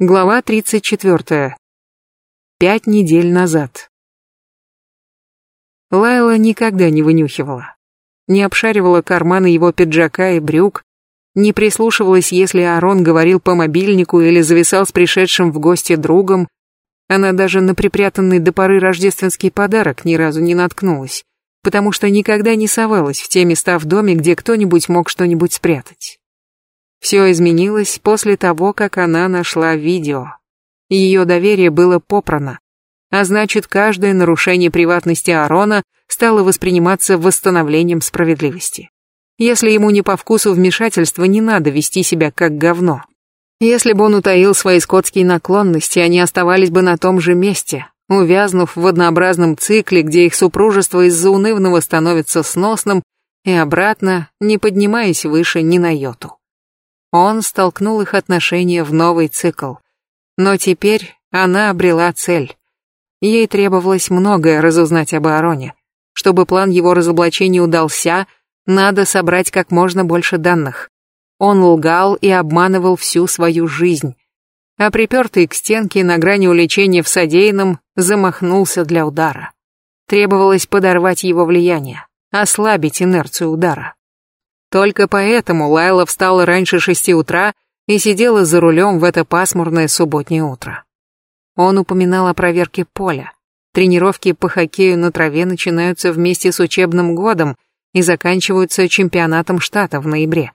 Глава 34. Пять недель назад. Лайла никогда не вынюхивала. Не обшаривала карманы его пиджака и брюк, не прислушивалась, если Арон говорил по мобильнику или зависал с пришедшим в гости другом. Она даже на припрятанный до поры рождественский подарок ни разу не наткнулась, потому что никогда не совалась в те места в доме, где кто-нибудь мог что-нибудь спрятать. Все изменилось после того, как она нашла видео. Ее доверие было попрано, а значит, каждое нарушение приватности Арона стало восприниматься восстановлением справедливости. Если ему не по вкусу вмешательства, не надо вести себя как говно. Если бы он утаил свои скотские наклонности, они оставались бы на том же месте, увязнув в однообразном цикле, где их супружество из-за унывного становится сносным, и обратно, не поднимаясь выше ни на йоту. Он столкнул их отношения в новый цикл. Но теперь она обрела цель. Ей требовалось многое разузнать об Аароне. Чтобы план его разоблачения удался, надо собрать как можно больше данных. Он лгал и обманывал всю свою жизнь. А припертый к стенке на грани уличения в содеянном замахнулся для удара. Требовалось подорвать его влияние, ослабить инерцию удара. Только поэтому Лайла встала раньше шести утра и сидела за рулем в это пасмурное субботнее утро. Он упоминал о проверке поля. Тренировки по хоккею на траве начинаются вместе с учебным годом и заканчиваются чемпионатом штата в ноябре.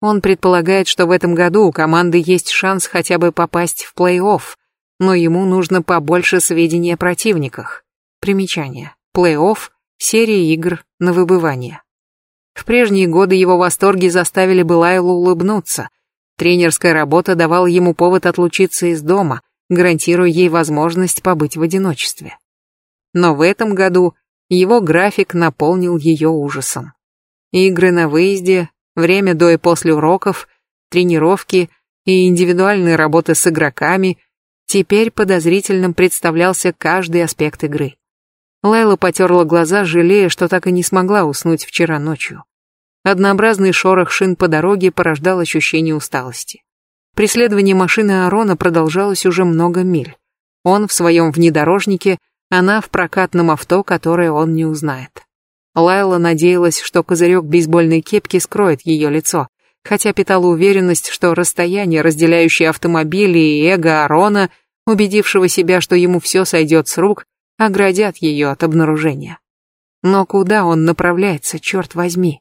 Он предполагает, что в этом году у команды есть шанс хотя бы попасть в плей-офф, но ему нужно побольше сведений о противниках. Примечание. Плей-офф – серия игр на выбывание. В прежние годы его восторги заставили бы Лайлу улыбнуться. Тренерская работа давала ему повод отлучиться из дома, гарантируя ей возможность побыть в одиночестве. Но в этом году его график наполнил ее ужасом. Игры на выезде, время до и после уроков, тренировки и индивидуальные работы с игроками, теперь подозрительным представлялся каждый аспект игры. Лайла потерла глаза, жалея, что так и не смогла уснуть вчера ночью. Однообразный шорох шин по дороге порождал ощущение усталости. Преследование машины Арона продолжалось уже много миль. Он в своем внедорожнике, она в прокатном авто, которое он не узнает. Лайла надеялась, что козырек бейсбольной кепки скроет ее лицо, хотя питала уверенность, что расстояние, разделяющее автомобили и эго Арона, убедившего себя, что ему все сойдет с рук, оградят ее от обнаружения. Но куда он направляется, черт возьми?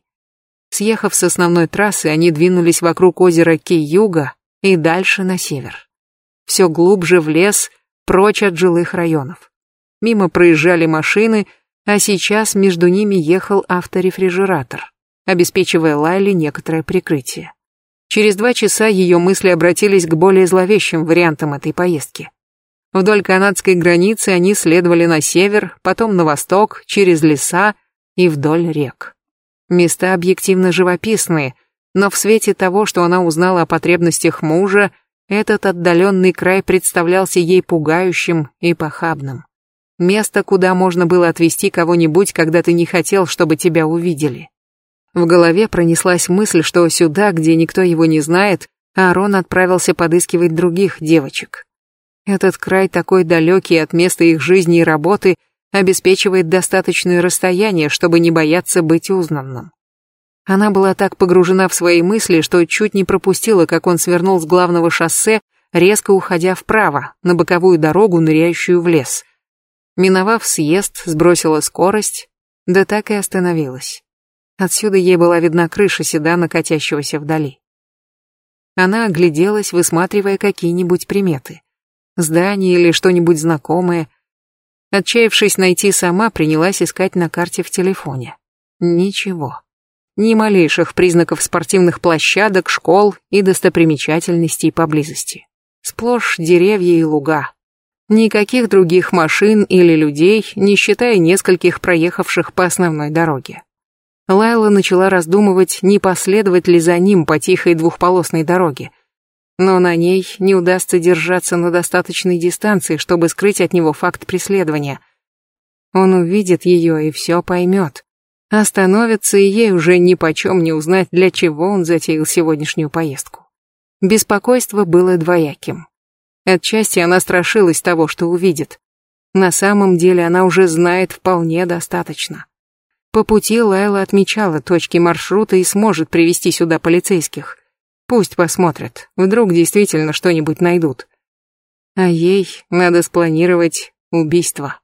Съехав с основной трассы, они двинулись вокруг озера Кей-Юга и дальше на север. Все глубже в лес, прочь от жилых районов. Мимо проезжали машины, а сейчас между ними ехал авторефрижератор, обеспечивая Лайле некоторое прикрытие. Через два часа ее мысли обратились к более зловещим вариантам этой поездки. Вдоль канадской границы они следовали на север, потом на восток, через леса и вдоль рек. Места объективно живописные, но в свете того, что она узнала о потребностях мужа, этот отдаленный край представлялся ей пугающим и похабным. Место, куда можно было отвезти кого-нибудь, когда ты не хотел, чтобы тебя увидели. В голове пронеслась мысль, что сюда, где никто его не знает, Аарон отправился подыскивать других девочек. Этот край такой далекий от места их жизни и работы обеспечивает достаточное расстояние, чтобы не бояться быть узнанным. Она была так погружена в свои мысли, что чуть не пропустила, как он свернул с главного шоссе, резко уходя вправо, на боковую дорогу, ныряющую в лес. Миновав съезд, сбросила скорость, да так и остановилась. Отсюда ей была видна крыша седана, катящегося вдали. Она огляделась, высматривая какие-нибудь приметы здание или что-нибудь знакомое. Отчаявшись найти сама, принялась искать на карте в телефоне. Ничего. Ни малейших признаков спортивных площадок, школ и достопримечательностей поблизости. Сплошь деревья и луга. Никаких других машин или людей, не считая нескольких проехавших по основной дороге. Лайла начала раздумывать, не последовать ли за ним по тихой двухполосной дороге, но на ней не удастся держаться на достаточной дистанции, чтобы скрыть от него факт преследования. Он увидит ее и все поймет. Остановится, и ей уже ни почем не узнать, для чего он затеял сегодняшнюю поездку. Беспокойство было двояким. Отчасти она страшилась того, что увидит. На самом деле она уже знает вполне достаточно. По пути Лайла отмечала точки маршрута и сможет привести сюда полицейских. Пусть посмотрят, вдруг действительно что-нибудь найдут. А ей надо спланировать убийство.